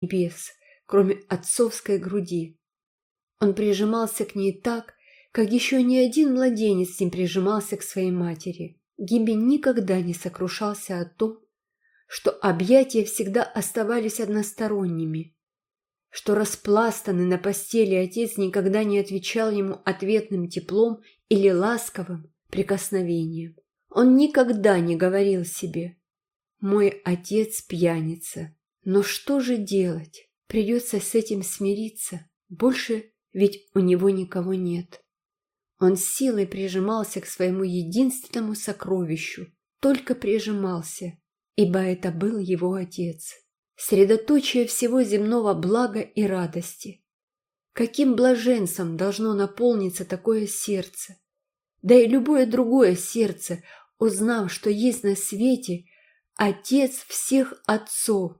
небес, кроме отцовской груди. Он прижимался к ней так, как еще ни один младенец не прижимался к своей матери. Гиби никогда не сокрушался о том, что объятия всегда оставались односторонними, что распластанный на постели отец никогда не отвечал ему ответным теплом или ласковым прикосновением. Он никогда не говорил себе «Мой отец пьяница». Но что же делать? Придется с этим смириться. Больше ведь у него никого нет. Он силой прижимался к своему единственному сокровищу, только прижимался, ибо это был его отец. Средоточие всего земного блага и радости. Каким блаженством должно наполниться такое сердце? Да и любое другое сердце, узнав, что есть на свете Отец всех отцов,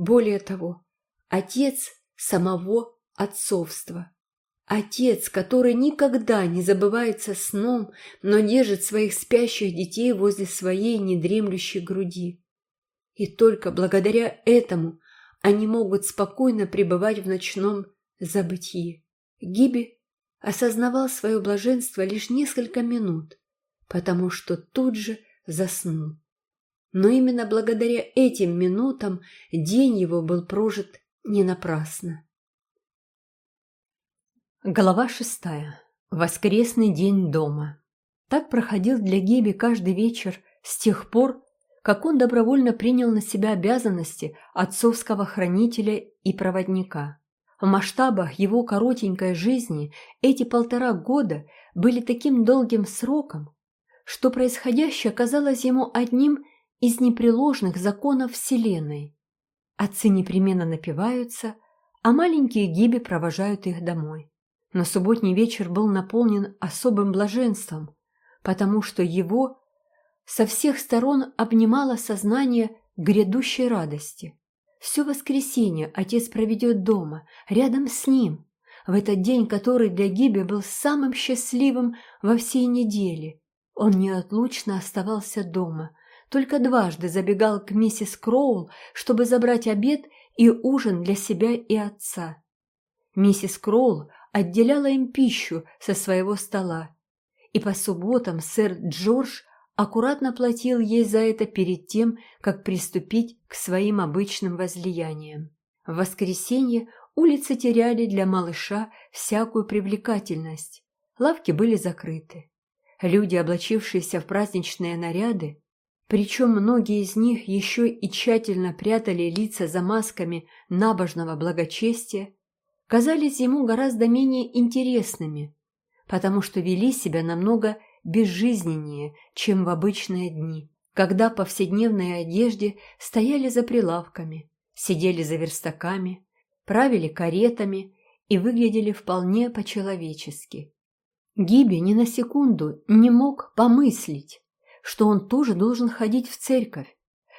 более того, Отец самого отцовства. Отец, который никогда не забывается сном, но держит своих спящих детей возле своей недремлющей груди. И только благодаря этому они могут спокойно пребывать в ночном забытии. Гиби осознавал свое блаженство лишь несколько минут, потому что тут же заснул. Но именно благодаря этим минутам день его был прожит не напрасно. Глава шестая. Воскресный день дома. Так проходил для Геби каждый вечер с тех пор, как он добровольно принял на себя обязанности отцовского хранителя и проводника. В масштабах его коротенькой жизни эти полтора года были таким долгим сроком, что происходящее казалось ему одним из непреложных законов Вселенной. Отцы непременно напиваются, а маленькие гиби провожают их домой. Но субботний вечер был наполнен особым блаженством, потому что его со всех сторон обнимало сознание грядущей радости. Все воскресенье отец проведет дома, рядом с ним, в этот день, который для Гиби был самым счастливым во всей неделе. Он неотлучно оставался дома, только дважды забегал к миссис Кроул, чтобы забрать обед и ужин для себя и отца. Миссис Кроул отделяла им пищу со своего стола, и по субботам сэр Джордж аккуратно платил ей за это перед тем, как приступить к своим обычным возлияниям. В воскресенье улицы теряли для малыша всякую привлекательность. Лавки были закрыты. Люди, облачившиеся в праздничные наряды, причем многие из них еще и тщательно прятали лица за масками набожного благочестия, казались ему гораздо менее интересными, потому что вели себя намного безжизненнее, чем в обычные дни, когда повседневной одежде стояли за прилавками, сидели за верстаками, правили каретами и выглядели вполне по-человечески. Гиби ни на секунду не мог помыслить, что он тоже должен ходить в церковь,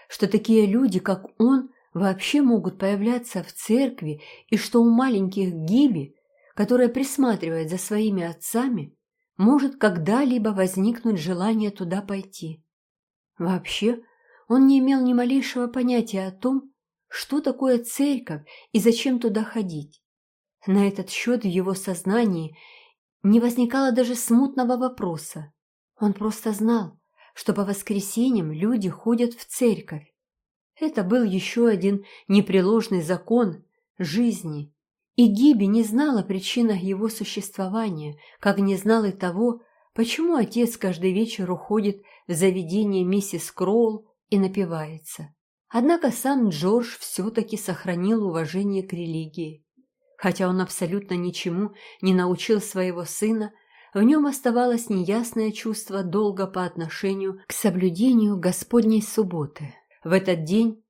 что такие люди, как он, вообще могут появляться в церкви, и что у маленьких Гиби, которая присматривает за своими отцами, может когда-либо возникнуть желание туда пойти. Вообще, он не имел ни малейшего понятия о том, что такое церковь и зачем туда ходить. На этот счет в его сознании не возникало даже смутного вопроса. Он просто знал, что по воскресеньям люди ходят в церковь, это был еще один непреложный закон жизни, и Гиби не знала причинах его существования, как не знал и того, почему отец каждый вечер уходит в заведение миссис Кроул и напивается. Однако сам Джордж все-таки сохранил уважение к религии. Хотя он абсолютно ничему не научил своего сына, в нем оставалось неясное чувство долга по отношению к соблюдению Господней субботы. В этот день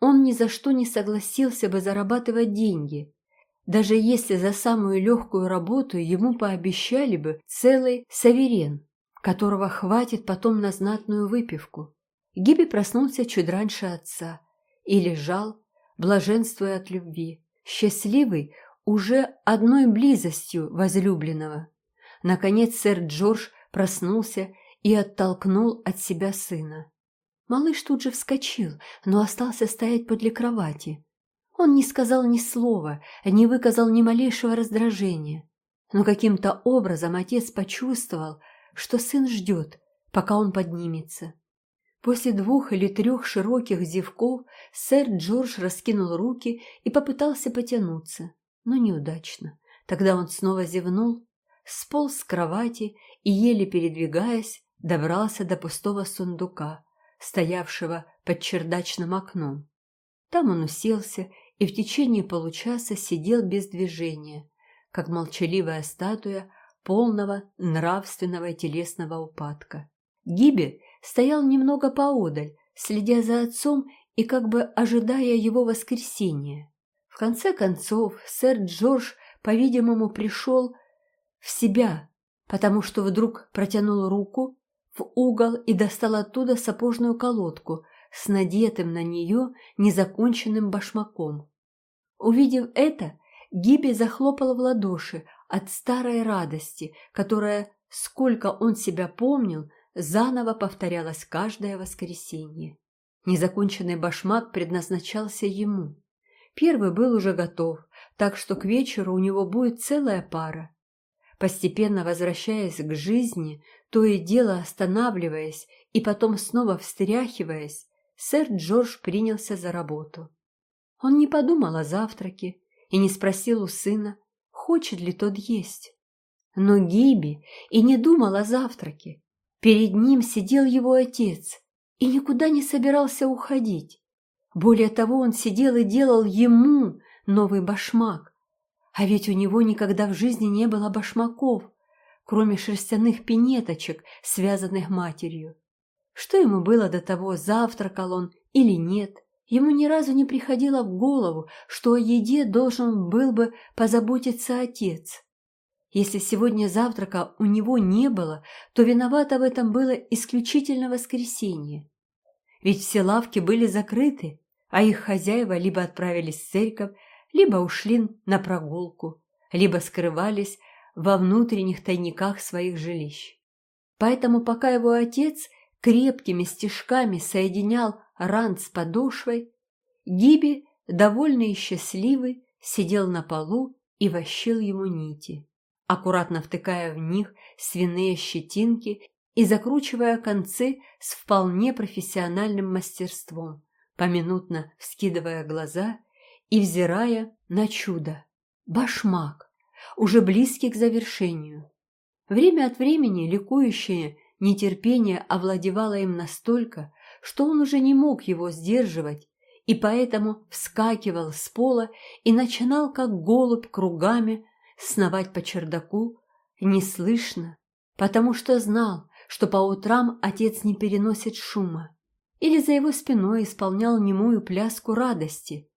он ни за что не согласился бы зарабатывать деньги, даже если за самую легкую работу ему пообещали бы целый саверен, которого хватит потом на знатную выпивку. Гиби проснулся чуть раньше отца и лежал, блаженствуя от любви, счастливый уже одной близостью возлюбленного. Наконец сэр Джордж проснулся и оттолкнул от себя сына. Малыш тут же вскочил, но остался стоять подле кровати. Он не сказал ни слова, не выказал ни малейшего раздражения. Но каким-то образом отец почувствовал, что сын ждет, пока он поднимется. После двух или трех широких зевков сэр Джордж раскинул руки и попытался потянуться, но неудачно. Тогда он снова зевнул, сполз с кровати и, еле передвигаясь, добрался до пустого сундука, стоявшего под чердачным окном. Там он уселся и в течение получаса сидел без движения, как молчаливая статуя полного нравственного и телесного упадка. Гиби стоял немного поодаль, следя за отцом и как бы ожидая его воскресения. В конце концов, сэр Джордж, по-видимому, пришел в себя, потому что вдруг протянул руку в угол и достал оттуда сапожную колодку с надетым на нее незаконченным башмаком. Увидев это, Гиби захлопала в ладоши от старой радости, которая, сколько он себя помнил, заново повторялась каждое воскресенье. Незаконченный башмак предназначался ему. Первый был уже готов, так что к вечеру у него будет целая пара. Постепенно возвращаясь к жизни, то и дело останавливаясь и потом снова встряхиваясь, сэр Джордж принялся за работу. Он не подумал о завтраке и не спросил у сына, хочет ли тот есть. Но Гиби и не думал о завтраке. Перед ним сидел его отец и никуда не собирался уходить. Более того, он сидел и делал ему новый башмак. А ведь у него никогда в жизни не было башмаков, кроме шерстяных пинеточек, связанных матерью. Что ему было до того, завтракал он или нет? Ему ни разу не приходило в голову, что о еде должен был бы позаботиться отец. Если сегодня завтрака у него не было, то виновато в этом было исключительно воскресенье. Ведь все лавки были закрыты, а их хозяева либо отправились в церковь, либо ушли на прогулку, либо скрывались во внутренних тайниках своих жилищ. Поэтому пока его отец крепкими стежками соединял ран с подошвой, Гиби, довольный и счастливый, сидел на полу и вощил ему нити, аккуратно втыкая в них свиные щетинки и закручивая концы с вполне профессиональным мастерством, поминутно вскидывая глаза и взирая на чудо. Башмак, уже близкий к завершению. Время от времени ликующее Нетерпение овладевало им настолько, что он уже не мог его сдерживать, и поэтому вскакивал с пола и начинал, как голубь, кругами сновать по чердаку, неслышно, потому что знал, что по утрам отец не переносит шума, или за его спиной исполнял немую пляску радости.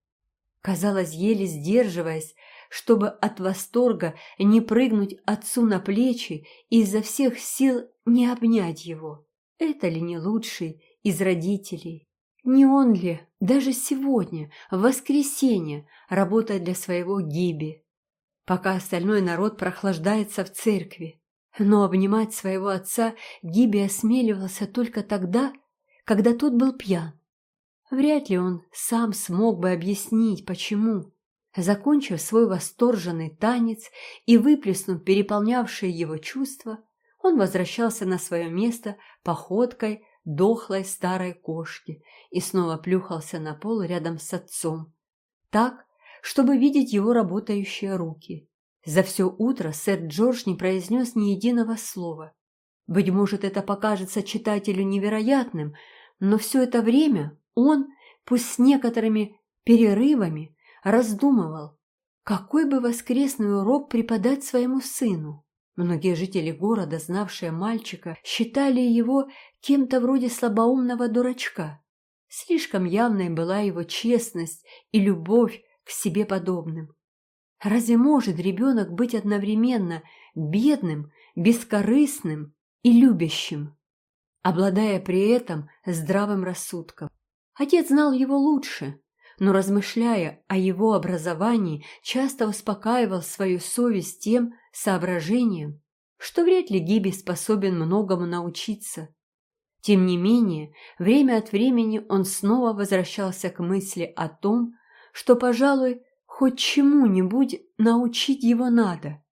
Казалось, еле сдерживаясь, чтобы от восторга не прыгнуть отцу на плечи и изо всех сил не обнять его. Это ли не лучший из родителей? Не он ли даже сегодня, в воскресенье, работает для своего Гиби, пока остальной народ прохлаждается в церкви? Но обнимать своего отца Гиби осмеливался только тогда, когда тот был пьян. Вряд ли он сам смог бы объяснить, почему. Закончив свой восторженный танец и выплеснув переполнявшие его чувства, он возвращался на свое место походкой дохлой старой кошки и снова плюхался на пол рядом с отцом, так, чтобы видеть его работающие руки. За все утро сэр Джордж не произнес ни единого слова. Быть может, это покажется читателю невероятным, но все это время он, пусть с некоторыми перерывами, раздумывал, какой бы воскресный урок преподать своему сыну. Многие жители города, знавшие мальчика, считали его кем-то вроде слабоумного дурачка. Слишком явной была его честность и любовь к себе подобным. Разве может ребенок быть одновременно бедным, бескорыстным и любящим, обладая при этом здравым рассудком? Отец знал его лучше, но, размышляя о его образовании, часто успокаивал свою совесть тем соображением, что вряд ли Гиби способен многому научиться. Тем не менее, время от времени он снова возвращался к мысли о том, что, пожалуй, хоть чему-нибудь научить его надо.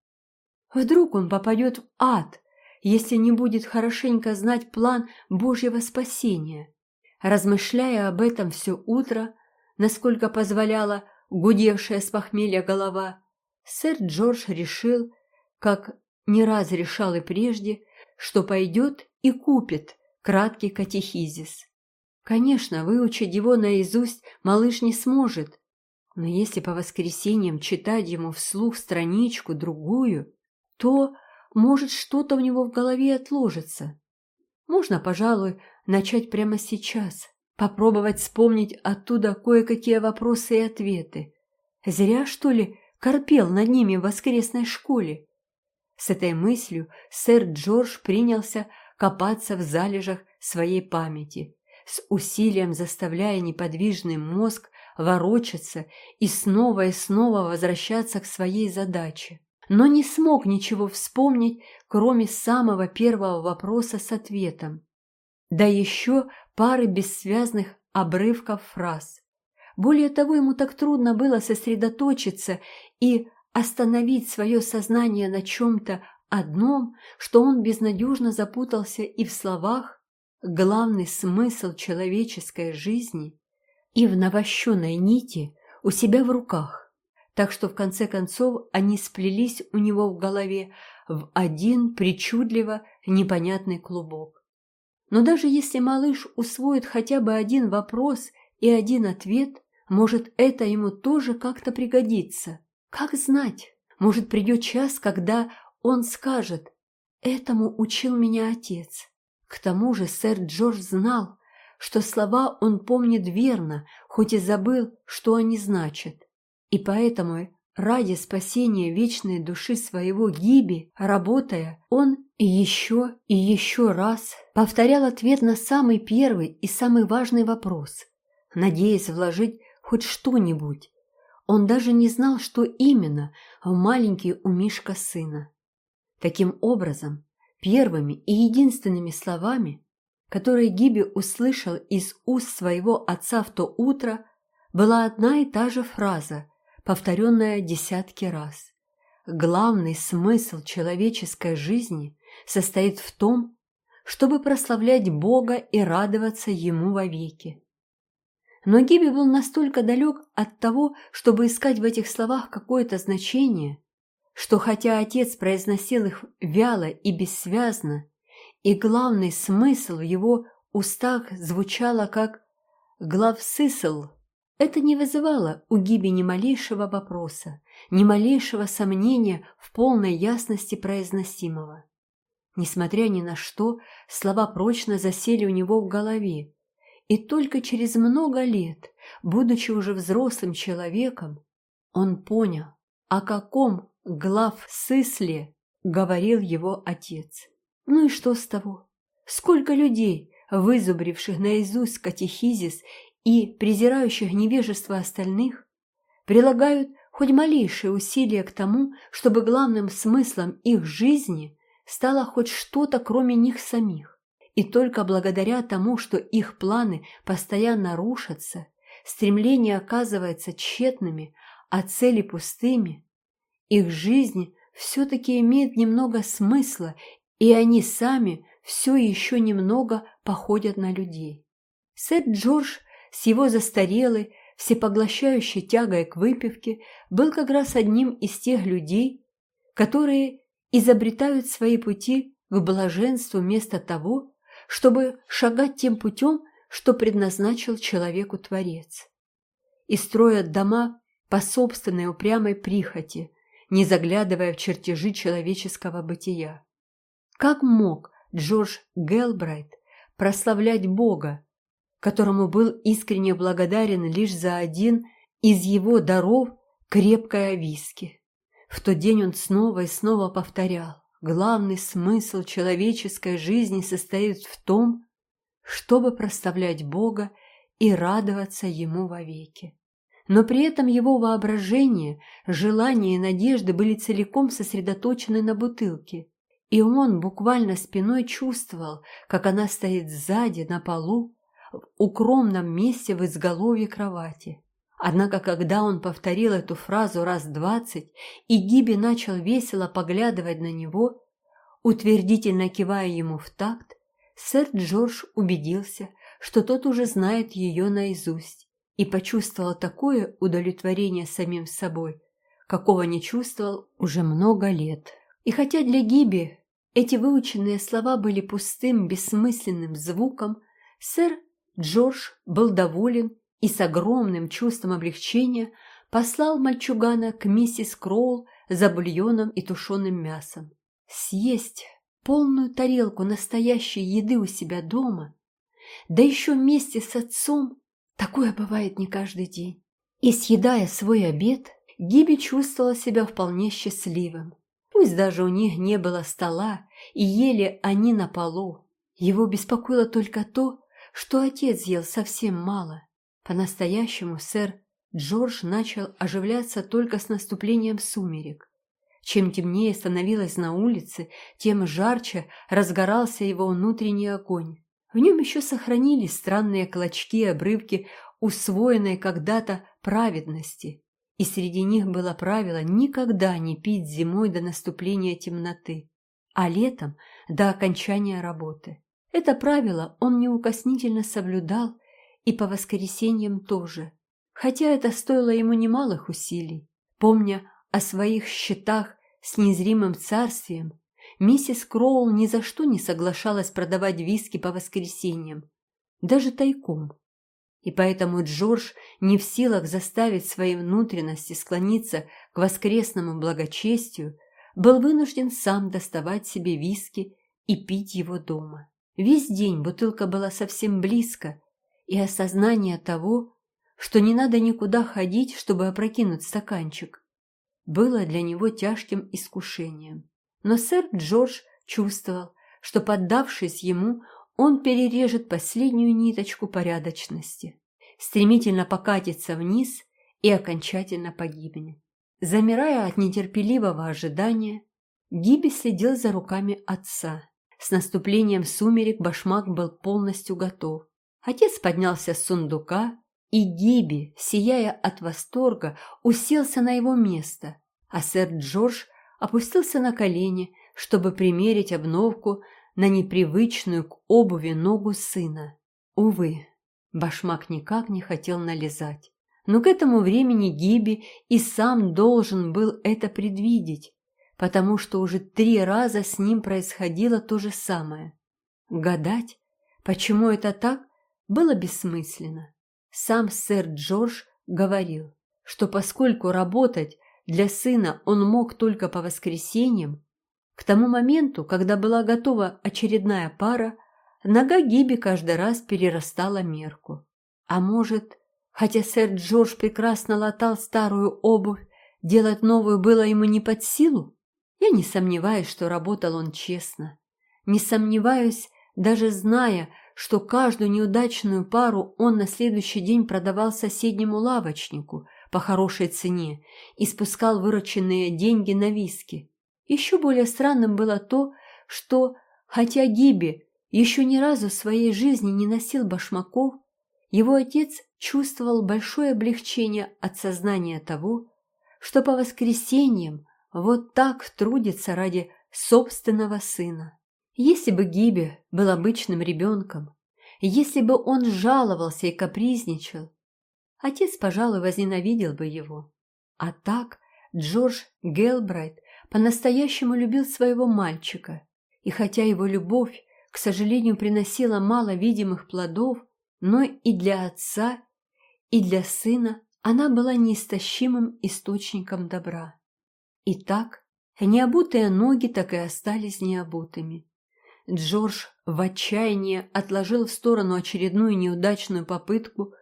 Вдруг он попадет в ад, если не будет хорошенько знать план Божьего спасения. Размышляя об этом все утро, насколько позволяла гудевшая с похмелья голова, сэр Джордж решил, как не раз решал и прежде, что пойдет и купит краткий катехизис. Конечно, выучить его наизусть малыш не сможет, но если по воскресеньям читать ему вслух страничку другую, то, может, что-то у него в голове отложится. Можно, пожалуй, начать прямо сейчас, попробовать вспомнить оттуда кое-какие вопросы и ответы. Зря, что ли, корпел над ними в воскресной школе. С этой мыслью сэр Джордж принялся копаться в залежах своей памяти, с усилием заставляя неподвижный мозг ворочаться и снова и снова возвращаться к своей задаче. Но не смог ничего вспомнить, кроме самого первого вопроса с ответом. Да еще пары бессвязных обрывков фраз. Более того, ему так трудно было сосредоточиться и остановить свое сознание на чем-то одном, что он безнадежно запутался и в словах, главный смысл человеческой жизни, и в навощенной нити у себя в руках, так что в конце концов они сплелись у него в голове в один причудливо непонятный клубок. Но даже если малыш усвоит хотя бы один вопрос и один ответ, может, это ему тоже как-то пригодится. Как знать? Может, придет час, когда он скажет «Этому учил меня отец». К тому же сэр Джордж знал, что слова он помнит верно, хоть и забыл, что они значат. И поэтому ради спасения вечной души своего Гиби, работая, он и еще и еще раз повторял ответ на самый первый и самый важный вопрос, надеясь вложить хоть что-нибудь. Он даже не знал, что именно в маленький у Мишка сына. Таким образом, первыми и единственными словами, которые Гиби услышал из уст своего отца в то утро, была одна и та же фраза, повторенная десятки раз. Главный смысл человеческой жизни состоит в том, чтобы прославлять Бога и радоваться Ему вовеки. Но Гиби был настолько далек от того, чтобы искать в этих словах какое-то значение, что хотя отец произносил их вяло и бессвязно, и главный смысл в его устах звучало как «главсысл», это не вызывало у Гиби ни малейшего вопроса, ни малейшего сомнения в полной ясности произносимого. Несмотря ни на что, слова прочно засели у него в голове, и только через много лет, будучи уже взрослым человеком, он понял, о каком глав сысле говорил его отец. Ну и что с того? Сколько людей, вызубривших наизусть катехизис и презирающих невежество остальных, прилагают хоть малейшие усилия к тому, чтобы главным смыслом их жизни стало хоть что-то кроме них самих. И только благодаря тому, что их планы постоянно рушатся, стремления оказываются тщетными, а цели пустыми, их жизнь все-таки имеет немного смысла, и они сами все еще немного походят на людей. Сет Джордж с его застарелой, всепоглощающей тягой к выпивке был как раз одним из тех людей, которые изобретают свои пути к блаженству вместо того, чтобы шагать тем путем, что предназначил человеку Творец. И строят дома по собственной упрямой прихоти, не заглядывая в чертежи человеческого бытия. Как мог Джордж Гелбрайт прославлять Бога, которому был искренне благодарен лишь за один из его даров крепкой виски? В тот день он снова и снова повторял Главный смысл человеческой жизни состоит в том, чтобы проставлять Бога и радоваться Ему вовеки. Но при этом его воображение, желания и надежды были целиком сосредоточены на бутылке, и он буквально спиной чувствовал, как она стоит сзади, на полу, в укромном месте в изголовье кровати. Однако, когда он повторил эту фразу раз двадцать, и Гиби начал весело поглядывать на него, утвердительно кивая ему в такт, сэр Джордж убедился, что тот уже знает ее наизусть, и почувствовал такое удовлетворение самим собой, какого не чувствовал уже много лет. И хотя для Гиби эти выученные слова были пустым, бессмысленным звуком, сэр Джордж был доволен и с огромным чувством облегчения послал мальчугана к миссис Кроул за бульоном и тушеным мясом. Съесть полную тарелку настоящей еды у себя дома, да еще вместе с отцом, такое бывает не каждый день. И съедая свой обед, Гиби чувствовала себя вполне счастливым. Пусть даже у них не было стола, и ели они на полу. Его беспокоило только то, что отец ел совсем мало. По-настоящему сэр Джордж начал оживляться только с наступлением сумерек. Чем темнее становилось на улице, тем жарче разгорался его внутренний огонь. В нем еще сохранились странные клочки и обрывки усвоенной когда-то праведности, и среди них было правило никогда не пить зимой до наступления темноты, а летом до окончания работы. Это правило он неукоснительно соблюдал и по воскресеньям тоже, хотя это стоило ему немалых усилий. Помня о своих счетах с незримым царствием, миссис Кроул ни за что не соглашалась продавать виски по воскресеньям, даже тайком. И поэтому Джордж не в силах заставить свои внутренности склониться к воскресному благочестию, был вынужден сам доставать себе виски и пить его дома. Весь день бутылка была совсем близко, и осознание того, что не надо никуда ходить, чтобы опрокинуть стаканчик, было для него тяжким искушением. Но сэр Джордж чувствовал, что, поддавшись ему, он перережет последнюю ниточку порядочности, стремительно покатится вниз и окончательно погибнет. Замирая от нетерпеливого ожидания, Гиби следил за руками отца. С наступлением сумерек башмак был полностью готов. Отец поднялся с сундука, и Гиби, сияя от восторга, уселся на его место, а сэр Джордж опустился на колени, чтобы примерить обновку на непривычную к обуви ногу сына. Увы, башмак никак не хотел налезать. Но к этому времени Гиби и сам должен был это предвидеть, потому что уже три раза с ним происходило то же самое. Гадать, почему это так, было бессмысленно. Сам сэр Джордж говорил, что поскольку работать для сына он мог только по воскресеньям, к тому моменту, когда была готова очередная пара, нога Гиби каждый раз перерастала мерку. А может, хотя сэр Джордж прекрасно латал старую обувь, делать новую было ему не под силу? Я не сомневаюсь, что работал он честно. Не сомневаюсь, даже зная, что каждую неудачную пару он на следующий день продавал соседнему лавочнику по хорошей цене и спускал вырученные деньги на виски. Еще более странным было то, что, хотя Гиби еще ни разу в своей жизни не носил башмаков, его отец чувствовал большое облегчение от сознания того, что по воскресеньям вот так трудится ради собственного сына. Если бы Гиби был обычным ребенком, если бы он жаловался и капризничал, отец, пожалуй, возненавидел бы его. А так Джордж Гелбрайт по-настоящему любил своего мальчика, и хотя его любовь, к сожалению, приносила мало видимых плодов, но и для отца, и для сына она была неистощимым источником добра. И так необутые ноги так и остались необутыми. Джордж в отчаянии отложил в сторону очередную неудачную попытку,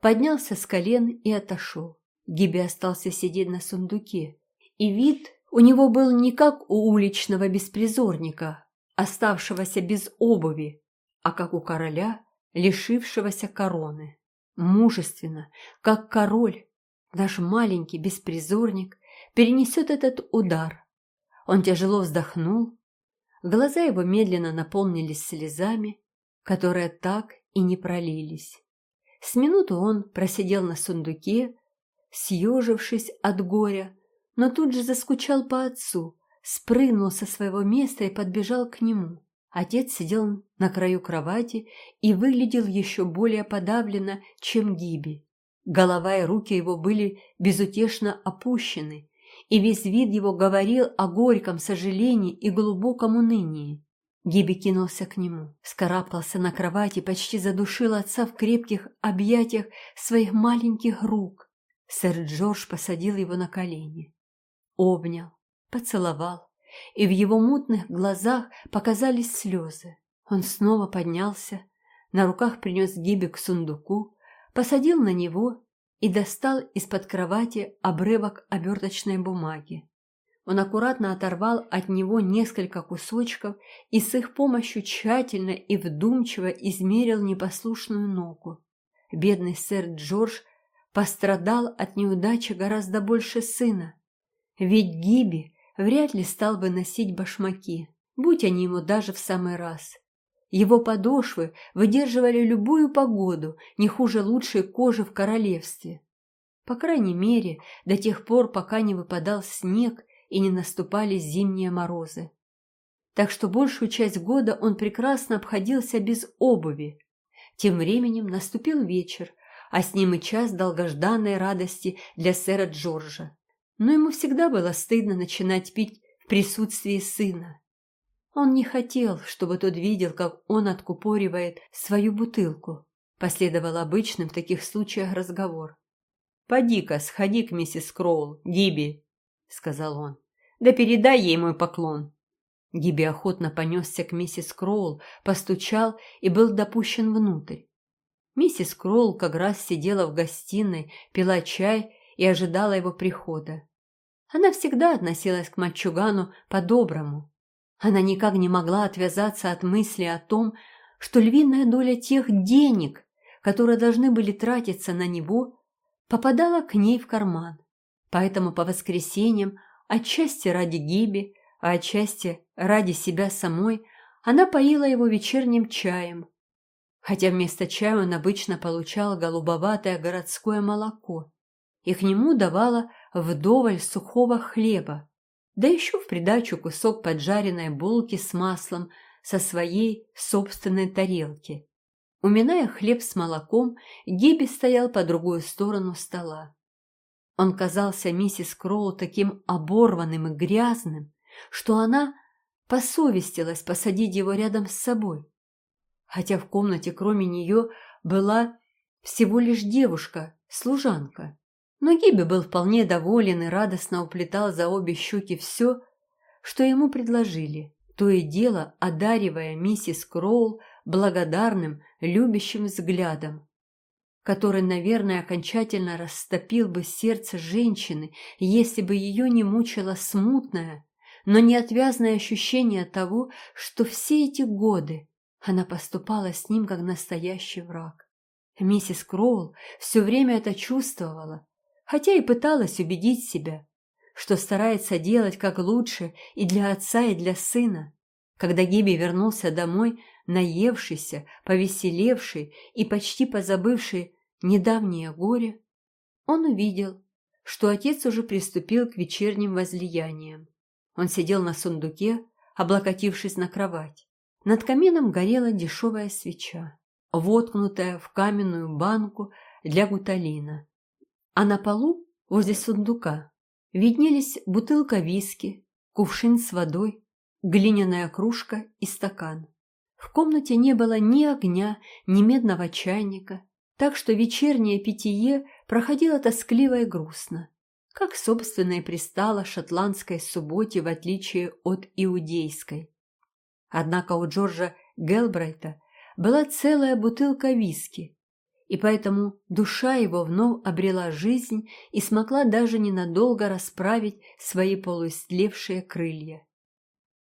поднялся с колен и отошел. Гиби остался сидеть на сундуке, и вид у него был не как у уличного беспризорника, оставшегося без обуви, а как у короля, лишившегося короны. Мужественно, как король, наш маленький беспризорник перенесет этот удар. Он тяжело вздохнул, Глаза его медленно наполнились слезами, которые так и не пролились. С минуту он просидел на сундуке, съежившись от горя, но тут же заскучал по отцу, спрыгнул со своего места и подбежал к нему. Отец сидел на краю кровати и выглядел еще более подавленно, чем Гиби. Голова и руки его были безутешно опущены, и весь вид его говорил о горьком сожалении и глубоком унынии. Гиби кинулся к нему, скарабкался на кровати, почти задушил отца в крепких объятиях своих маленьких рук. Сэр Джордж посадил его на колени, обнял, поцеловал, и в его мутных глазах показались слезы. Он снова поднялся, на руках принес Гиби к сундуку, посадил на него и достал из-под кровати обрывок оберточной бумаги. Он аккуратно оторвал от него несколько кусочков и с их помощью тщательно и вдумчиво измерил непослушную ногу. Бедный сэр Джордж пострадал от неудачи гораздо больше сына. Ведь Гиби вряд ли стал бы носить башмаки, будь они ему даже в самый раз. Его подошвы выдерживали любую погоду, не хуже лучшей кожи в королевстве. По крайней мере, до тех пор, пока не выпадал снег и не наступали зимние морозы. Так что большую часть года он прекрасно обходился без обуви. Тем временем наступил вечер, а с ним и час долгожданной радости для сэра Джорджа. Но ему всегда было стыдно начинать пить в присутствии сына. Он не хотел, чтобы тот видел, как он откупоривает свою бутылку. Последовал обычным в таких случаях разговор. «Поди-ка, сходи к миссис Кроул, Гиби», — сказал он. Да передай ей мой поклон». Гиби охотно понесся к миссис Кроул, постучал и был допущен внутрь. Миссис Кроул как раз сидела в гостиной, пила чай и ожидала его прихода. Она всегда относилась к мальчугану по-доброму. Она никак не могла отвязаться от мысли о том, что львиная доля тех денег, которые должны были тратиться на него, попадала к ней в карман. Поэтому по воскресеньям Отчасти ради Гиби, а отчасти ради себя самой, она поила его вечерним чаем, хотя вместо чая он обычно получал голубоватое городское молоко, и к нему давала вдоволь сухого хлеба, да еще в придачу кусок поджаренной булки с маслом со своей собственной тарелки. Уминая хлеб с молоком, Гиби стоял по другую сторону стола. Он казался миссис Кроу таким оборванным и грязным, что она посовестилась посадить его рядом с собой. Хотя в комнате кроме нее была всего лишь девушка, служанка. Но Гиби был вполне доволен и радостно уплетал за обе щеки все, что ему предложили, то и дело одаривая миссис Кроул благодарным, любящим взглядом который, наверное, окончательно растопил бы сердце женщины, если бы ее не мучило смутное, но неотвязное ощущение того, что все эти годы она поступала с ним как настоящий враг. Миссис Кроул все время это чувствовала, хотя и пыталась убедить себя, что старается делать как лучше и для отца, и для сына. Когда Гиби вернулся домой, наевшийся, повеселевший и почти позабывший недавнее горе, он увидел, что отец уже приступил к вечерним возлияниям. Он сидел на сундуке, облокотившись на кровать. Над камином горела дешевая свеча, воткнутая в каменную банку для гуталина. А на полу, возле сундука, виднелись бутылка виски, кувшин с водой, глиняная кружка и стакан. В комнате не было ни огня, ни медного чайника, так что вечернее питье проходило тоскливо и грустно, как, собственно, и пристало шотландской субботе в отличие от иудейской. Однако у Джорджа Гелбрайта была целая бутылка виски, и поэтому душа его вновь обрела жизнь и смогла даже ненадолго расправить свои полуистлевшие крылья.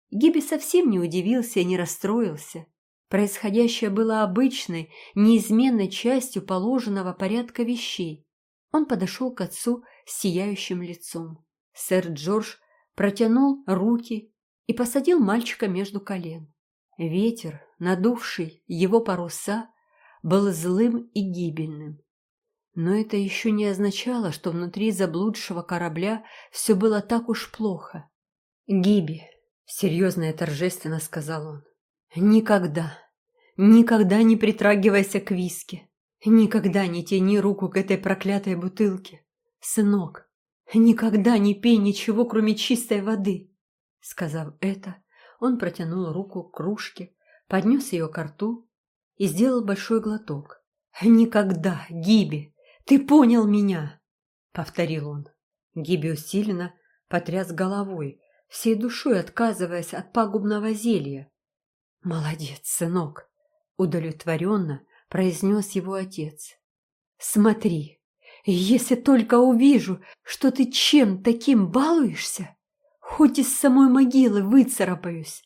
Гиби совсем не удивился и не расстроился. Происходящее было обычной, неизменной частью положенного порядка вещей. Он подошел к отцу с сияющим лицом. Сэр Джордж протянул руки и посадил мальчика между колен. Ветер, надувший его паруса, был злым и гибельным. Но это еще не означало, что внутри заблудшего корабля все было так уж плохо. «Гиби», — серьезно и торжественно сказал он, — «никогда, никогда не притрагивайся к виске, никогда не тяни руку к этой проклятой бутылке. Сынок, никогда не пей ничего, кроме чистой воды». Сказав это, он протянул руку к кружке, поднес ее к рту и сделал большой глоток. «Никогда, Гиби, ты понял меня!» — повторил он. Гиби усиленно потряс головой, всей душой отказываясь от пагубного зелья. «Молодец, сынок!» — удовлетворенно произнес его отец. «Смотри, если только увижу, что ты чем таким балуешься, хоть из самой могилы выцарапаюсь,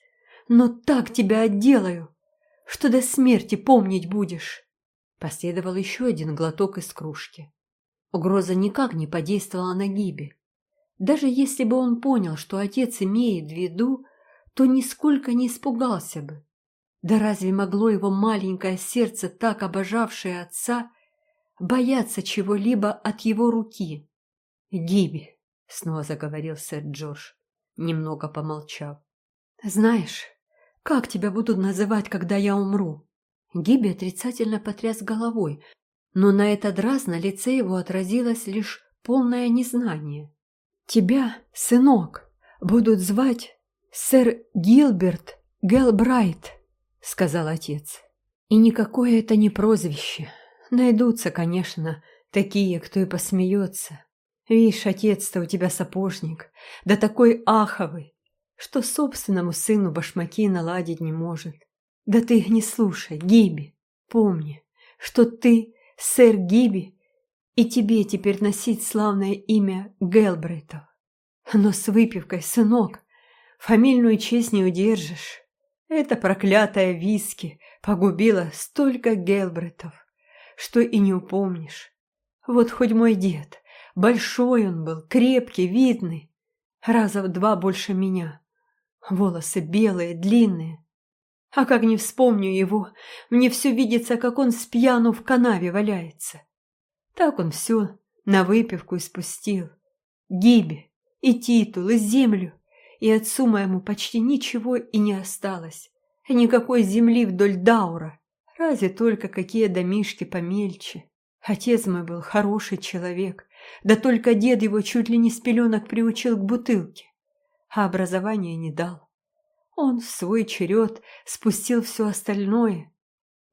но так тебя отделаю, что до смерти помнить будешь!» Последовал еще один глоток из кружки. Угроза никак не подействовала на Гиби. Даже если бы он понял, что отец имеет в виду, то нисколько не испугался бы. Да разве могло его маленькое сердце, так обожавшее отца, бояться чего-либо от его руки? «Гиби», — снова заговорил сэр Джордж, немного помолчав, — «знаешь, как тебя будут называть, когда я умру?» Гиби отрицательно потряс головой, но на этот раз на лице его отразилось лишь полное незнание. «Тебя, сынок, будут звать сэр Гилберт Гелбрайт», — сказал отец. «И никакое это не прозвище. Найдутся, конечно, такие, кто и посмеется. Видишь, отец-то у тебя сапожник, да такой аховый, что собственному сыну башмаки наладить не может. Да ты их не слушай, Гиби. Помни, что ты сэр Гиби, и тебе теперь носить славное имя Гелбрейтов. Но с выпивкой, сынок, фамильную честь не удержишь. Эта проклятая виски погубила столько Гелбретов, что и не упомнишь. Вот хоть мой дед, большой он был, крепкий, видный, раза в два больше меня. Волосы белые, длинные, а как не вспомню его, мне все видится, как он с пьяну в канаве валяется. Так он все на выпивку испустил. Гибе, и титул, и землю, и отцу моему почти ничего и не осталось. Никакой земли вдоль Даура, разве только какие домишки помельче. Отец мой был хороший человек, да только дед его чуть ли не с пеленок приучил к бутылке, а образования не дал. Он в свой черед спустил все остальное.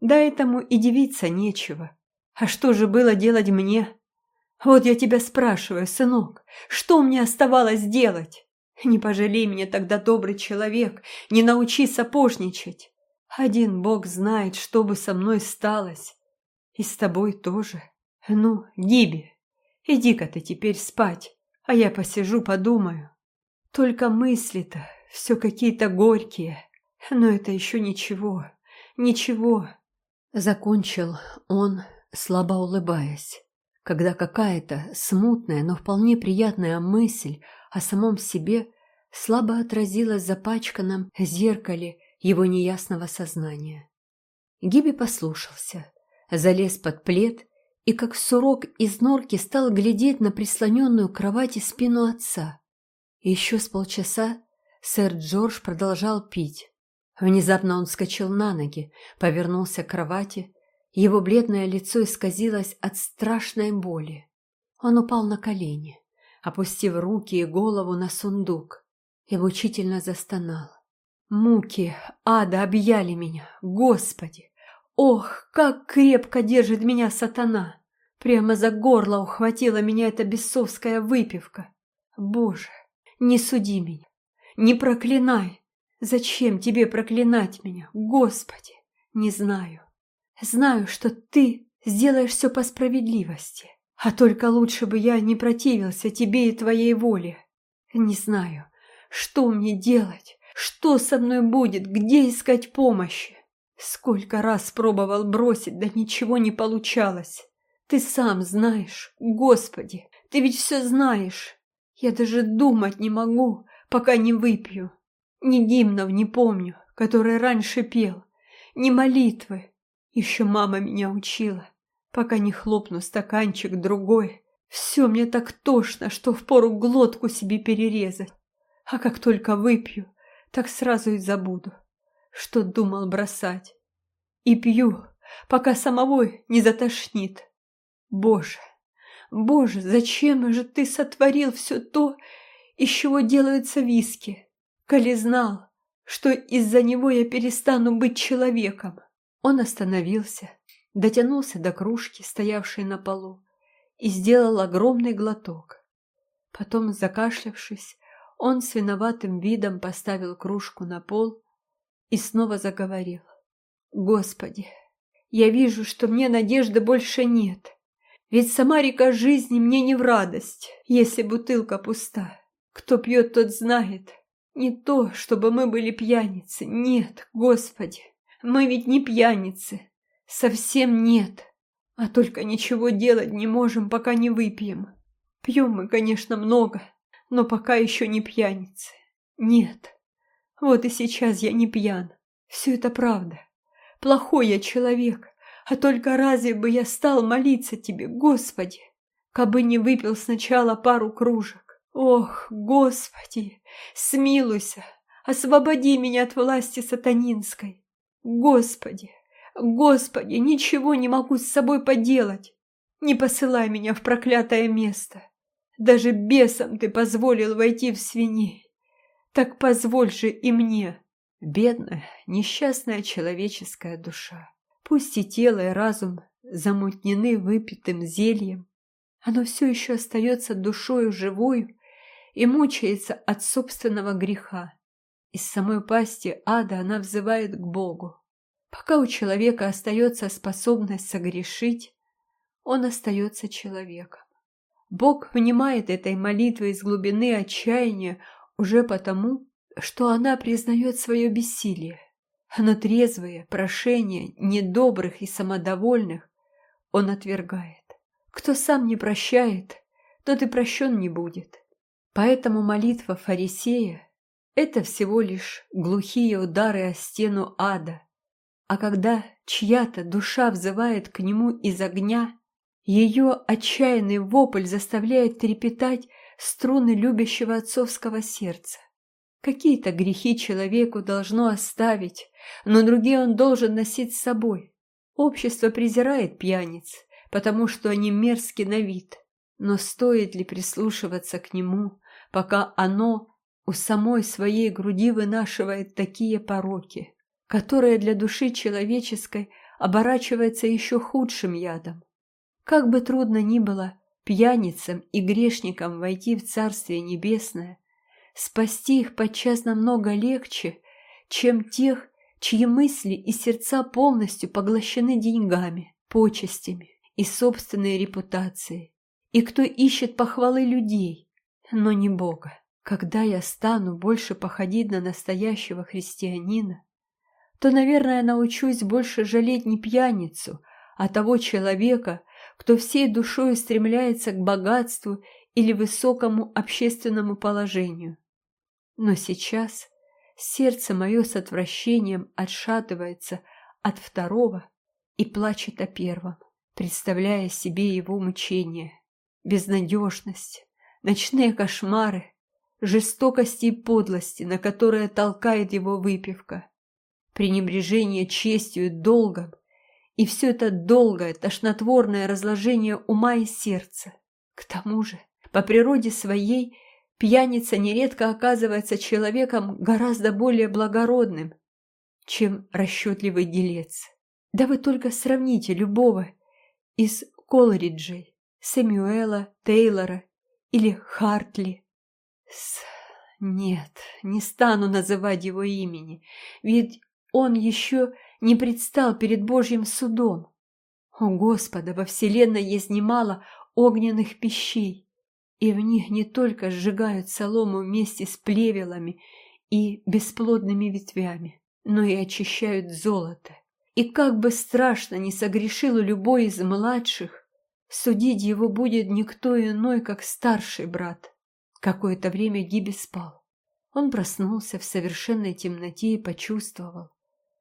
Да этому и дивиться нечего. А что же было делать мне? Вот я тебя спрашиваю, сынок, что мне оставалось делать? Не пожалей меня тогда, добрый человек, не научи сапожничать. Один Бог знает, что бы со мной сталось. И с тобой тоже. Ну, Гиби, иди-ка ты теперь спать, а я посижу, подумаю. Только мысли-то все какие-то горькие. Но это еще ничего, ничего. Закончил он, слабо улыбаясь, когда какая-то смутная, но вполне приятная мысль о самом себе слабо отразилась в запачканном зеркале его неясного сознания. Гиби послушался, залез под плед и, как сурок из норки, стал глядеть на прислоненную к кровати спину отца. Еще с полчаса Сэр Джордж продолжал пить. Внезапно он вскочил на ноги, повернулся к кровати. Его бледное лицо исказилось от страшной боли. Он упал на колени, опустив руки и голову на сундук, и мучительно застонал. Муки ада объяли меня, Господи! Ох, как крепко держит меня сатана! Прямо за горло ухватила меня эта бесовская выпивка. Боже, не суди меня, не проклинай! Зачем тебе проклинать меня, Господи? Не знаю. Знаю, что ты сделаешь все по справедливости. А только лучше бы я не противился тебе и твоей воле. Не знаю, что мне делать, что со мной будет, где искать помощи. Сколько раз пробовал бросить, да ничего не получалось. Ты сам знаешь, Господи, ты ведь все знаешь. Я даже думать не могу, пока не выпью. Ни гимнов не помню, которые раньше пел, ни молитвы. Еще мама меня учила, пока не хлопну стаканчик другой. Все мне так тошно, что впору глотку себе перерезать. А как только выпью, так сразу и забуду, что думал бросать. И пью, пока самого не затошнит. Боже, Боже, зачем же ты сотворил все то, из чего делаются виски? Коли знал, что из-за него я перестану быть человеком. Он остановился, дотянулся до кружки, стоявшей на полу, и сделал огромный глоток. Потом, закашлявшись, он с виноватым видом поставил кружку на пол и снова заговорил. «Господи, я вижу, что мне надежды больше нет. Ведь сама река жизни мне не в радость, если бутылка пуста. Кто пьет, тот знает. Не то, чтобы мы были пьяницы. Нет, Господи, мы ведь не пьяницы. Совсем нет. А только ничего делать не можем, пока не выпьем. Пьем мы, конечно, много, но пока еще не пьяницы. Нет. Вот и сейчас я не пьян. Все это правда. Плохой я человек. А только разве бы я стал молиться тебе, Господи, кабы не выпил сначала пару кружек? Ох, Господи, смилуйся, освободи меня от власти сатанинской. Господи, Господи, ничего не могу с собой поделать. Не посылай меня в проклятое место. Даже бесам ты позволил войти в свиней. Так позволь же и мне. Бедная, несчастная человеческая душа. Пусть и тело, и разум замутнены выпитым зельем, оно все еще остается душою живой и мучается от собственного греха. Из самой пасти ада она взывает к Богу. Пока у человека остается способность согрешить, он остается человеком. Бог внимает этой молитвы из глубины отчаяния уже потому, что она признает свое бессилие но трезвые прошения недобрых и самодовольных он отвергает. Кто сам не прощает, тот и прощен не будет. Поэтому молитва фарисея – это всего лишь глухие удары о стену ада. А когда чья-то душа взывает к нему из огня, ее отчаянный вопль заставляет трепетать струны любящего отцовского сердца. Какие-то грехи человеку должно оставить, но другие он должен носить с собой. Общество презирает пьяниц, потому что они мерзки на вид. Но стоит ли прислушиваться к нему, пока оно у самой своей груди вынашивает такие пороки, которые для души человеческой оборачиваются еще худшим ядом? Как бы трудно ни было пьяницам и грешникам войти в Царствие Небесное, Спасти их подчас намного легче, чем тех, чьи мысли и сердца полностью поглощены деньгами, почестями и собственной репутацией, и кто ищет похвалы людей, но не Бога. Когда я стану больше походить на настоящего христианина, то, наверное, научусь больше жалеть не пьяницу, а того человека, кто всей душой стремляется к богатству или высокому общественному положению. Но сейчас сердце мое с отвращением отшатывается от второго и плачет о первом, представляя себе его мучения, безнадежность, ночные кошмары, жестокости и подлости, на которые толкает его выпивка, пренебрежение честью и долгом, и все это долгое, тошнотворное разложение ума и сердца. К тому же, по природе своей, Пьяница нередко оказывается человеком гораздо более благородным, чем расчетливый делец. Да вы только сравните любого из Колриджей, Сэмюэла, Тейлора или Хартли. С... Нет, не стану называть его имени, ведь он еще не предстал перед Божьим судом. О, Господа, во вселенной есть немало огненных пещей, и в них не только сжигают солому вместе с плевелами и бесплодными ветвями, но и очищают золото. И как бы страшно не согрешил любой из младших, судить его будет никто иной, как старший брат. Какое-то время Гиби спал. Он проснулся в совершенной темноте и почувствовал,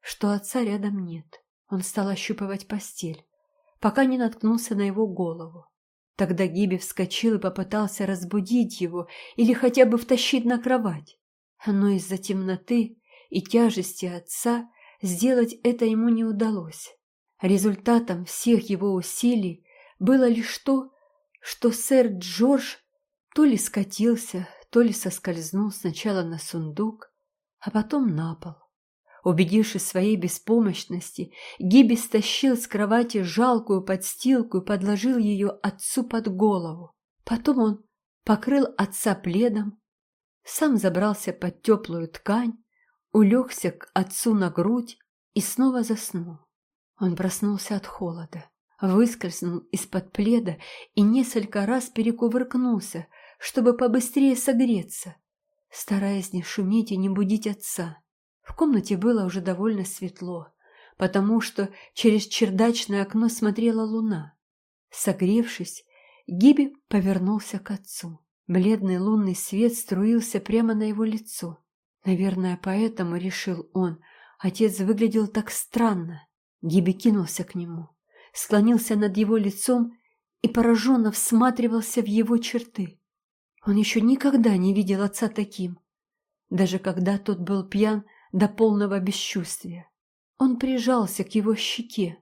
что отца рядом нет. Он стал ощупывать постель, пока не наткнулся на его голову. Тогда Гиби вскочил и попытался разбудить его или хотя бы втащить на кровать. Но из-за темноты и тяжести отца сделать это ему не удалось. Результатом всех его усилий было лишь то, что сэр Джордж то ли скатился, то ли соскользнул сначала на сундук, а потом на пол. Убедившись в своей беспомощности, Гиби стащил с кровати жалкую подстилку и подложил ее отцу под голову. Потом он покрыл отца пледом, сам забрался под теплую ткань, улегся к отцу на грудь и снова заснул. Он проснулся от холода, выскользнул из-под пледа и несколько раз перекувыркнулся, чтобы побыстрее согреться, стараясь не шуметь и не будить отца. В комнате было уже довольно светло, потому что через чердачное окно смотрела луна. Согревшись, Гиби повернулся к отцу. Бледный лунный свет струился прямо на его лицо. Наверное, поэтому, решил он, отец выглядел так странно. Гиби кинулся к нему, склонился над его лицом и пораженно всматривался в его черты. Он еще никогда не видел отца таким. Даже когда тот был пьян до полного бесчувствия. Он прижался к его щеке,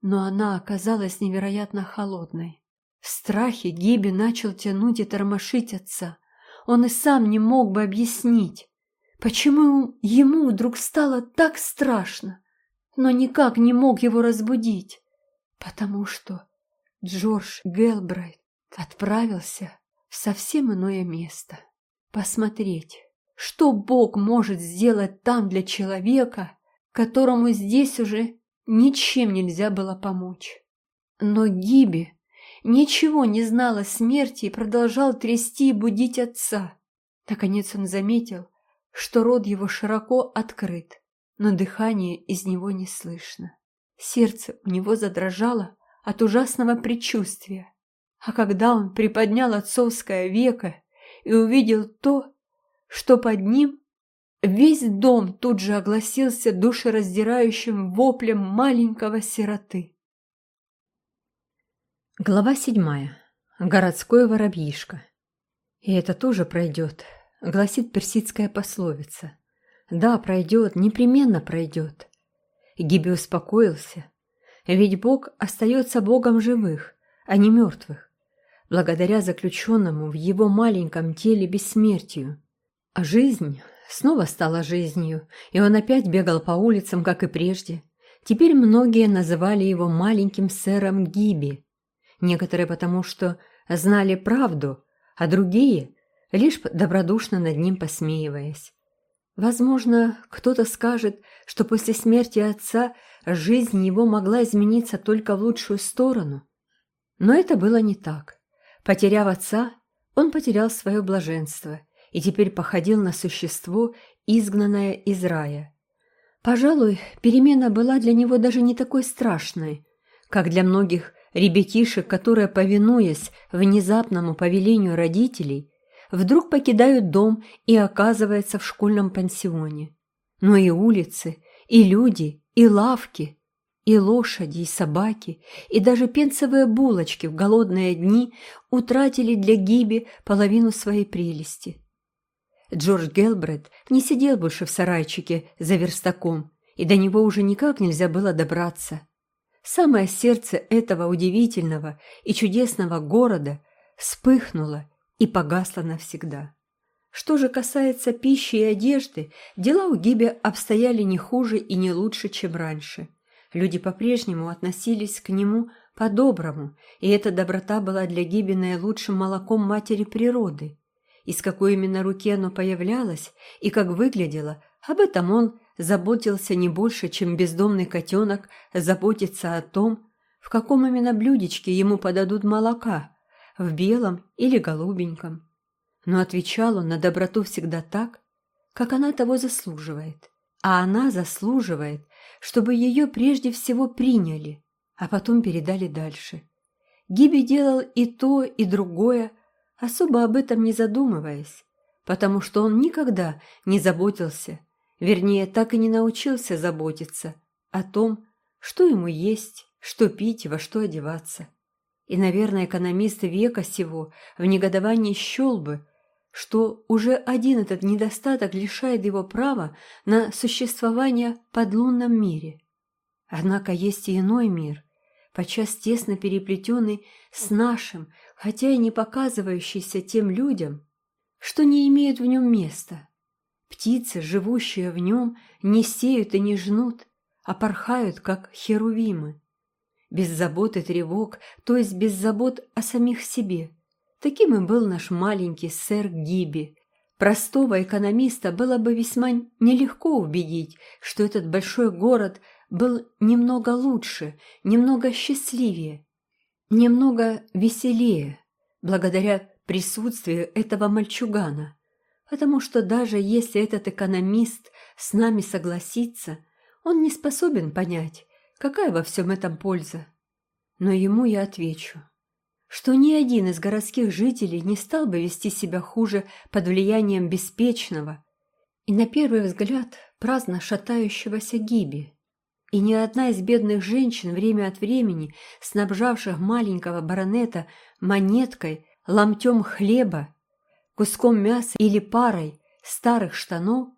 но она оказалась невероятно холодной. В страхе Гиби начал тянуть и тормошить отца. Он и сам не мог бы объяснить, почему ему вдруг стало так страшно, но никак не мог его разбудить, потому что Джордж Гелбрайт отправился в совсем иное место посмотреть, что Бог может сделать там для человека, которому здесь уже ничем нельзя было помочь. Но Гиби ничего не знал о смерти и продолжал трясти и будить отца. Наконец он заметил, что рот его широко открыт, но дыхание из него не слышно. Сердце у него задрожало от ужасного предчувствия. А когда он приподнял отцовское веко и увидел то, что под ним весь дом тут же огласился душераздирающим воплем маленького сироты. Глава седьмая. Городской воробьишка. И это тоже пройдет, гласит персидская пословица. Да, пройдет, непременно пройдет. Гиби успокоился, ведь Бог остается Богом живых, а не мертвых, благодаря заключенному в его маленьком теле бессмертию. А жизнь снова стала жизнью, и он опять бегал по улицам, как и прежде. Теперь многие называли его маленьким сэром Гиби. Некоторые потому, что знали правду, а другие – лишь добродушно над ним посмеиваясь. Возможно, кто-то скажет, что после смерти отца жизнь его могла измениться только в лучшую сторону. Но это было не так. Потеряв отца, он потерял свое блаженство – и теперь походил на существо, изгнанное из рая. Пожалуй, перемена была для него даже не такой страшной, как для многих ребятишек, которые, повинуясь внезапному повелению родителей, вдруг покидают дом и оказываются в школьном пансионе. Но и улицы, и люди, и лавки, и лошади, и собаки, и даже пенсовые булочки в голодные дни утратили для Гиби половину своей прелести. Джордж Гелбрет не сидел больше в сарайчике за верстаком, и до него уже никак нельзя было добраться. Самое сердце этого удивительного и чудесного города вспыхнуло и погасло навсегда. Что же касается пищи и одежды, дела у Гиби обстояли не хуже и не лучше, чем раньше. Люди по-прежнему относились к нему по-доброму, и эта доброта была для Гиби наилучшим молоком матери природы из какой именно руки оно появлялось и как выглядело, об этом он заботился не больше, чем бездомный котенок заботится о том, в каком именно блюдечке ему подадут молока, в белом или голубеньком. Но отвечал он на доброту всегда так, как она того заслуживает. А она заслуживает, чтобы ее прежде всего приняли, а потом передали дальше. Гиби делал и то, и другое, особо об этом не задумываясь, потому что он никогда не заботился, вернее, так и не научился заботиться о том, Что ему есть, что пить во что одеваться. И, наверное, экономист века сего в негодовании счел бы, что уже один этот недостаток лишает его права на существование в подлунном мире. Однако есть и иной мир, подчас тесно переплетенный с нашим, хотя и не показывающийся тем людям, что не имеют в нем места. Птицы, живущие в нем, не сеют и не жнут, а порхают, как херувимы. Без забот и тревог, то есть без забот о самих себе. Таким и был наш маленький сэр Гиби. Простого экономиста было бы весьма нелегко убедить, что этот большой город был немного лучше, немного счастливее, немного веселее, благодаря присутствию этого мальчугана. Потому что даже если этот экономист с нами согласится, он не способен понять, какая во всем этом польза. Но ему я отвечу, что ни один из городских жителей не стал бы вести себя хуже под влиянием беспечного и, на первый взгляд, праздно шатающегося Гиби. И ни одна из бедных женщин время от времени, снабжавших маленького баронета монеткой, ломтем хлеба, куском мяса или парой старых штанов,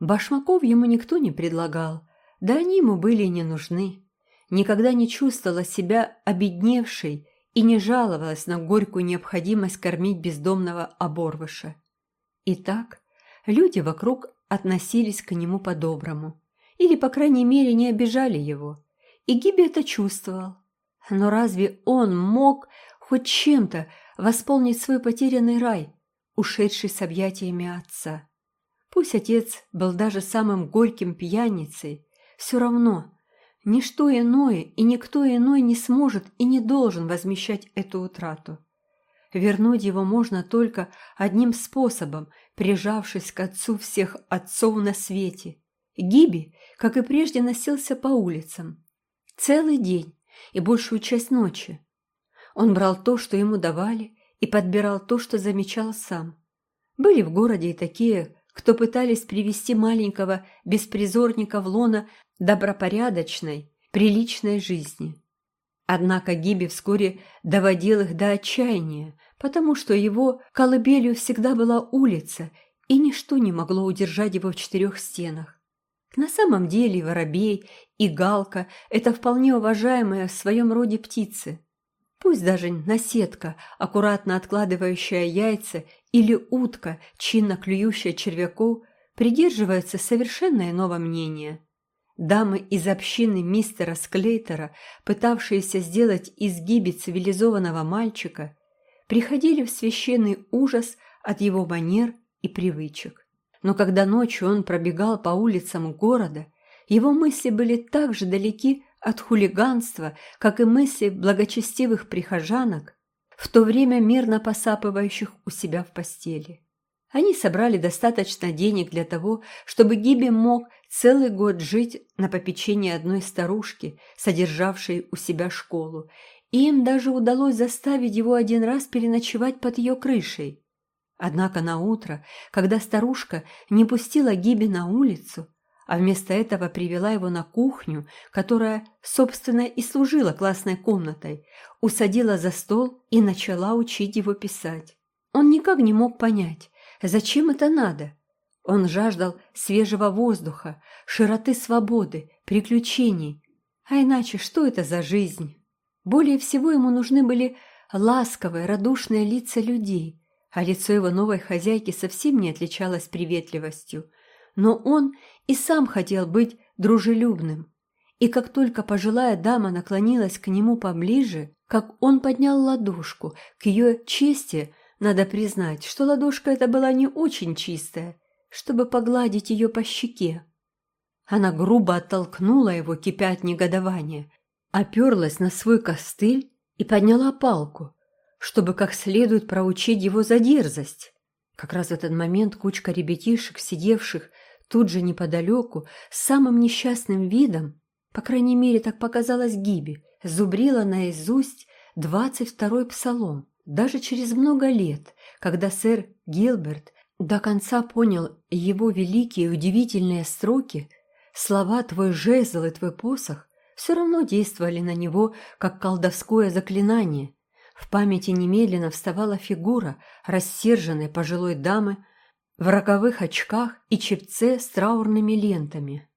башмаков ему никто не предлагал, да они ему были не нужны. Никогда не чувствовала себя обедневшей и не жаловалась на горькую необходимость кормить бездомного оборвыша. Итак, люди вокруг относились к нему по-доброму, или, по крайней мере, не обижали его, и Гиби это чувствовал. Но разве он мог хоть чем-то восполнить свой потерянный рай, ушедший с объятиями отца? Пусть отец был даже самым горьким пьяницей, все равно ничто иное и никто иной не сможет и не должен возмещать эту утрату. Вернуть его можно только одним способом, прижавшись к отцу всех отцов на свете. Гиби, как и прежде, носился по улицам. Целый день и большую часть ночи. Он брал то, что ему давали, и подбирал то, что замечал сам. Были в городе и такие, кто пытались привести маленького беспризорника в лона добропорядочной, приличной жизни. Однако Гиби вскоре доводил их до отчаяния, потому что его колыбелью всегда была улица, и ничто не могло удержать его в четырех стенах. На самом деле воробей и галка – это вполне уважаемые в своем роде птицы. Пусть даже наседка, аккуратно откладывающая яйца, или утка, чинно клюющая червяков, придерживаются совершенно иного мнения. Дамы из общины мистера Склейтера, пытавшиеся сделать изгибе цивилизованного мальчика, приходили в священный ужас от его манер и привычек. Но когда ночью он пробегал по улицам города, его мысли были так же далеки от хулиганства, как и мысли благочестивых прихожанок, в то время мирно посапывающих у себя в постели. Они собрали достаточно денег для того, чтобы Гиби мог целый год жить на попечении одной старушки, содержавшей у себя школу, и им даже удалось заставить его один раз переночевать под ее крышей. Однако на утро, когда старушка не пустила Гиби на улицу, а вместо этого привела его на кухню, которая, собственно, и служила классной комнатой, усадила за стол и начала учить его писать. Он никак не мог понять, зачем это надо. Он жаждал свежего воздуха, широты свободы, приключений. А иначе что это за жизнь? Более всего ему нужны были ласковые, радушные лица людей, а лицо его новой хозяйки совсем не отличалось приветливостью. Но он и сам хотел быть дружелюбным. И как только пожилая дама наклонилась к нему поближе, как он поднял ладошку, к ее чести, надо признать, что ладошка эта была не очень чистая, чтобы погладить ее по щеке. Она грубо оттолкнула его, кипя от негодования, оперлась на свой костыль и подняла палку, чтобы как следует проучить его за дерзость. Как раз в этот момент кучка ребятишек, сидевших Тут же неподалеку, с самым несчастным видом, по крайней мере, так показалось Гиби, зубрила наизусть двадцать второй псалом. Даже через много лет, когда сэр Гилберт до конца понял его великие удивительные строки, слова «твой жезл и твой посох» все равно действовали на него, как колдовское заклинание. В памяти немедленно вставала фигура рассерженной пожилой дамы в роковых очках и чепце с траурными лентами,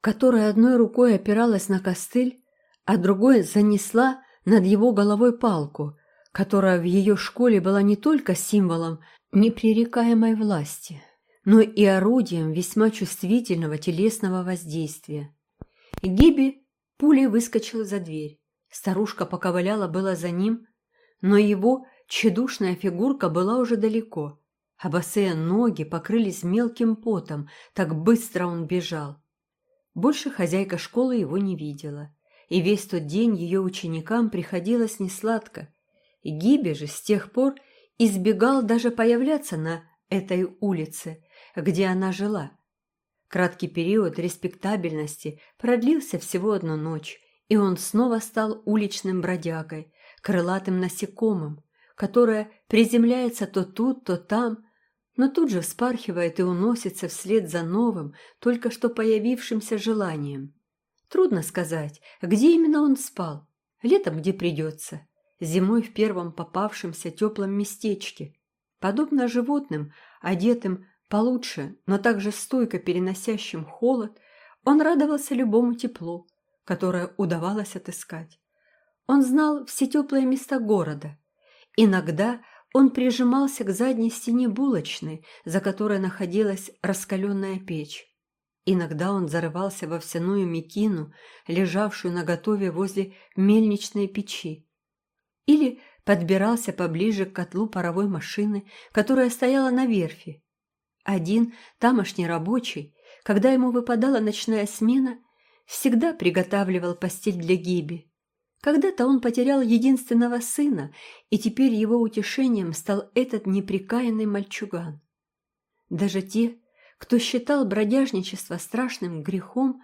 которая одной рукой опиралась на костыль, а другой занесла над его головой палку, которая в ее школе была не только символом непререкаемой власти, но и орудием весьма чувствительного телесного воздействия. Гиби пулей выскочил за дверь. Старушка поковыляла было за ним, но его тщедушная фигурка была уже далеко, а босые ноги покрылись мелким потом, так быстро он бежал. Больше хозяйка школы его не видела, и весь тот день ее ученикам приходилось несладко. Гиби же с тех пор избегал даже появляться на этой улице, где она жила. Краткий период респектабельности продлился всего одну ночь, и он снова стал уличным бродягой, крылатым насекомым, которое приземляется то тут, то там, но тут же вспархивает и уносится вслед за новым, только что появившимся желанием. Трудно сказать, где именно он спал, летом где придется, зимой в первом попавшемся теплом местечке. Подобно животным, одетым получше, но также стойко переносящим холод, он радовался любому теплу, которое удавалось отыскать. Он знал все теплые места города. Иногда он прижимался к задней стене булочной, за которой находилась раскаленная печь. Иногда он зарывался во овсяную мекину, лежавшую наготове возле мельничной печи. Или подбирался поближе к котлу паровой машины, которая стояла на верфи. Один тамошний рабочий, когда ему выпадала ночная смена, всегда приготавливал постель для Гиби. Когда-то он потерял единственного сына, и теперь его утешением стал этот неприкаянный мальчуган. Даже те, кто считал бродяжничество страшным грехом,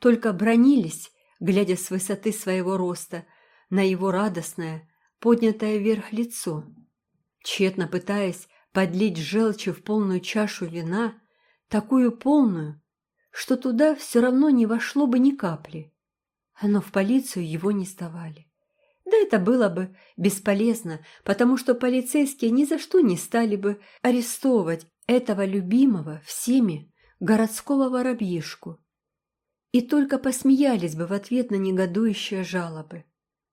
только бронились, глядя с высоты своего роста, на его радостное, поднятое вверх лицо, тщетно пытаясь подлить желчи в полную чашу вина, такую полную, что туда все равно не вошло бы ни капли. Но в полицию его не сдавали. Да это было бы бесполезно, потому что полицейские ни за что не стали бы арестовывать этого любимого всеми городского воробьишку. И только посмеялись бы в ответ на негодующие жалобы.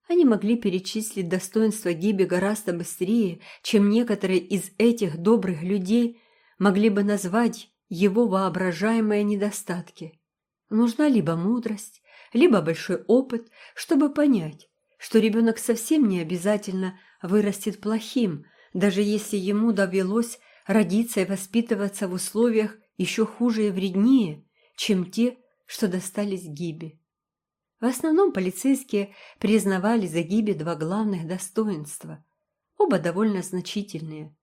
Они могли перечислить достоинства Гиби гораздо быстрее, чем некоторые из этих добрых людей могли бы назвать его воображаемые недостатки. Нужна либо мудрость, либо большой опыт, чтобы понять, что ребенок совсем не обязательно вырастет плохим, даже если ему довелось родиться и воспитываться в условиях еще хуже и вреднее, чем те, что достались Гибе. В основном полицейские признавали за Гиби два главных достоинства, оба довольно значительные.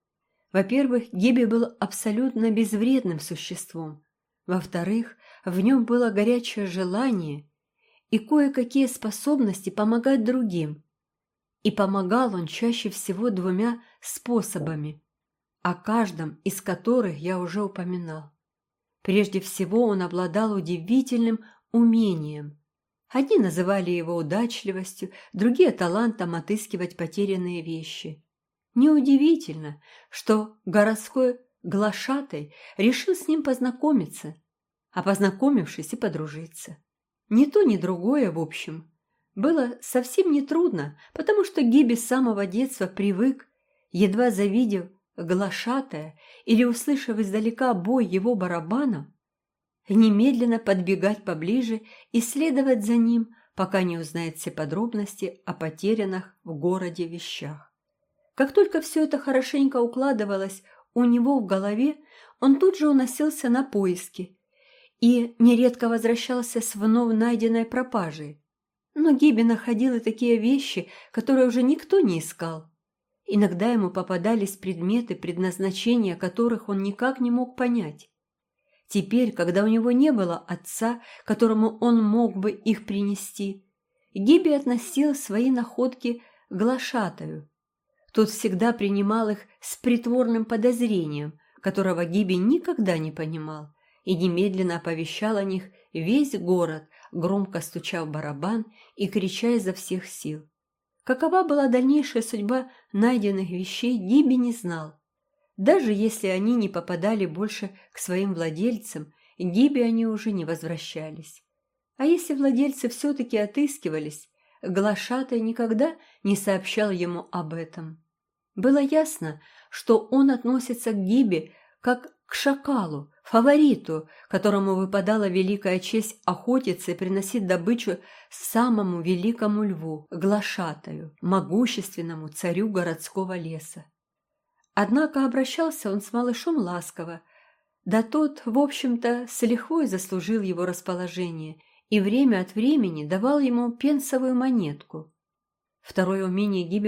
Во-первых, Гиби был абсолютно безвредным существом. Во-вторых, в нем было горячее желание и кое-какие способности помогать другим. И помогал он чаще всего двумя способами, о каждом из которых я уже упоминал. Прежде всего он обладал удивительным умением. Одни называли его удачливостью, другие – талантом отыскивать потерянные вещи. Неудивительно, что городской глашатай решил с ним познакомиться, а познакомившись и подружиться. Ни то, ни другое, в общем, было совсем не трудно, потому что Гиби с самого детства привык, едва завидев глашатая или услышав издалека бой его барабанов, немедленно подбегать поближе и следовать за ним, пока не узнает все подробности о потерянных в городе вещах. Как только все это хорошенько укладывалось у него в голове, он тут же уносился на поиски и нередко возвращался с вновь найденной пропажей. Но Гиби находил и такие вещи, которые уже никто не искал. Иногда ему попадались предметы, предназначения которых он никак не мог понять. Теперь, когда у него не было отца, которому он мог бы их принести, Гиби относил свои находки к глашатаю. Тот всегда принимал их с притворным подозрением, которого Гиби никогда не понимал – и немедленно оповещал о них весь город, громко стуча в барабан и крича изо всех сил. Какова была дальнейшая судьба найденных вещей, Гиби не знал. Даже если они не попадали больше к своим владельцам, Гиби они уже не возвращались. А если владельцы все-таки отыскивались, Глашатай никогда не сообщал ему об этом. Было ясно, что он относится к Гибе как к шакалу, фавориту, которому выпадала великая честь охотиться и приносить добычу самому великому льву, глашатаю, могущественному царю городского леса. Однако обращался он с малышом ласково, да тот, в общем-то, с лихвой заслужил его расположение и время от времени давал ему пенсовую монетку. Второе умение Гиби